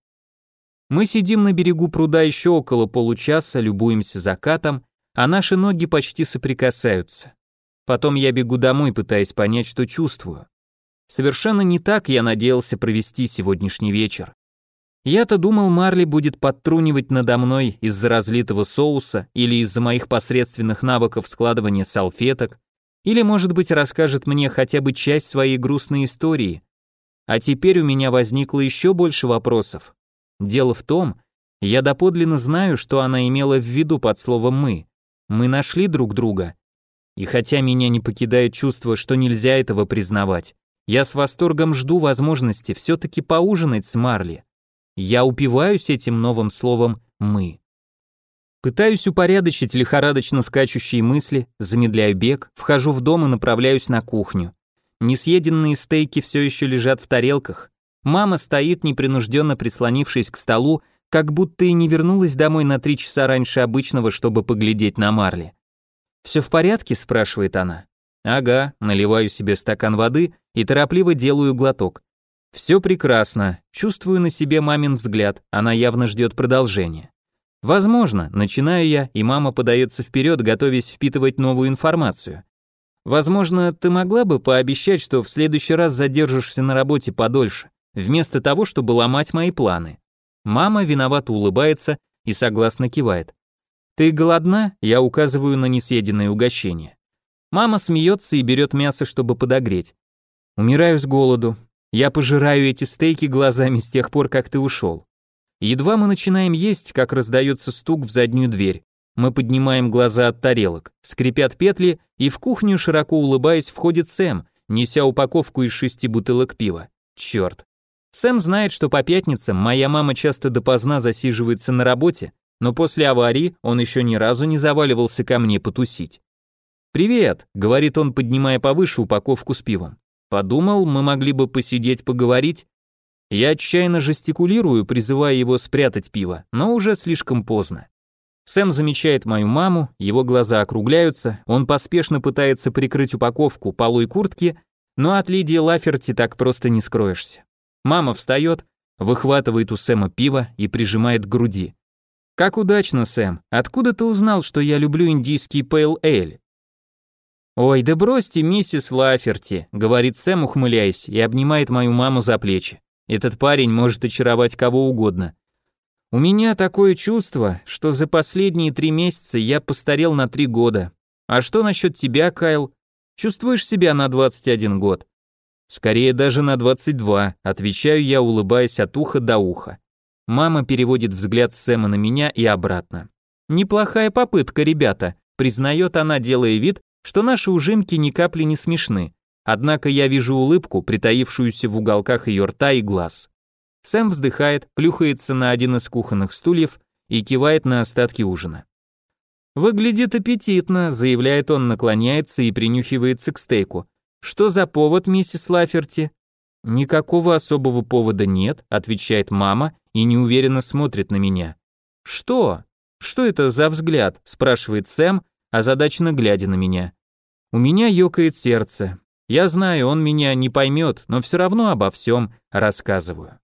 Мы сидим на берегу пруда еще около получаса, любуемся закатом, а наши ноги почти соприкасаются. Потом я бегу домой, пытаясь понять, что чувствую. Совершенно не так я надеялся провести сегодняшний вечер. Я-то думал, Марли будет подтрунивать надо мной из-за разлитого соуса или из-за моих посредственных навыков складывания салфеток, или, может быть, расскажет мне хотя бы часть своей грустной истории. А теперь у меня возникло еще больше вопросов. Дело в том, я доподлинно знаю, что она имела в виду под словом «мы». Мы нашли друг друга. И хотя меня не покидает чувство, что нельзя этого признавать, я с восторгом жду возможности все-таки поужинать с Марли. Я упиваюсь этим новым словом «мы». Пытаюсь упорядочить лихорадочно скачущие мысли, замедляю бег, вхожу в дом и направляюсь на кухню. Несъеденные стейки все еще лежат в тарелках. Мама стоит, непринужденно прислонившись к столу, как будто и не вернулась домой на три часа раньше обычного, чтобы поглядеть на Марли. «Все в порядке?» – спрашивает она. Ага, наливаю себе стакан воды и торопливо делаю глоток. Все прекрасно, чувствую на себе мамин взгляд, она явно ждет продолжения. Возможно, начинаю я, и мама подается вперед, готовясь впитывать новую информацию. Возможно, ты могла бы пообещать, что в следующий раз задержишься на работе подольше, вместо того, чтобы ломать мои планы. Мама виновато улыбается и согласно кивает. Ты голодна? Я указываю на несъеденное угощение. Мама смеется и берет мясо, чтобы подогреть. Умираю с голоду. Я пожираю эти стейки глазами с тех пор, как ты ушел. Едва мы начинаем есть, как раздается стук в заднюю дверь. Мы поднимаем глаза от тарелок, скрипят петли, и в кухню, широко улыбаясь, входит Сэм, неся упаковку из шести бутылок пива. Черт. Сэм знает, что по пятницам моя мама часто допоздна засиживается на работе, но после аварии он еще ни разу не заваливался ко мне потусить. «Привет», — говорит он, поднимая повыше упаковку с пивом. «Подумал, мы могли бы посидеть поговорить?» Я отчаянно жестикулирую, призывая его спрятать пиво, но уже слишком поздно. Сэм замечает мою маму, его глаза округляются, он поспешно пытается прикрыть упаковку полой куртки, но от Лидии Лаферти так просто не скроешься. Мама встает, выхватывает у Сэма пиво и прижимает к груди. «Как удачно, Сэм, откуда ты узнал, что я люблю индийский пейл эль?» «Ой, да бросьте, миссис Лаферти», — говорит Сэм, ухмыляясь, и обнимает мою маму за плечи. «Этот парень может очаровать кого угодно. У меня такое чувство, что за последние три месяца я постарел на три года. А что насчет тебя, Кайл? Чувствуешь себя на 21 год?» «Скорее даже на 22», — отвечаю я, улыбаясь от уха до уха. Мама переводит взгляд Сэма на меня и обратно. «Неплохая попытка, ребята», — признает она, делая вид, что наши ужимки ни капли не смешны, однако я вижу улыбку, притаившуюся в уголках ее рта и глаз. Сэм вздыхает, плюхается на один из кухонных стульев и кивает на остатки ужина. «Выглядит аппетитно», — заявляет он, наклоняется и принюхивается к стейку. «Что за повод, миссис Лаферти?» «Никакого особого повода нет», — отвечает мама и неуверенно смотрит на меня. «Что? Что это за взгляд?» — спрашивает Сэм, озадаченно глядя на меня. У меня ёкает сердце. Я знаю, он меня не поймет, но все равно обо всем рассказываю.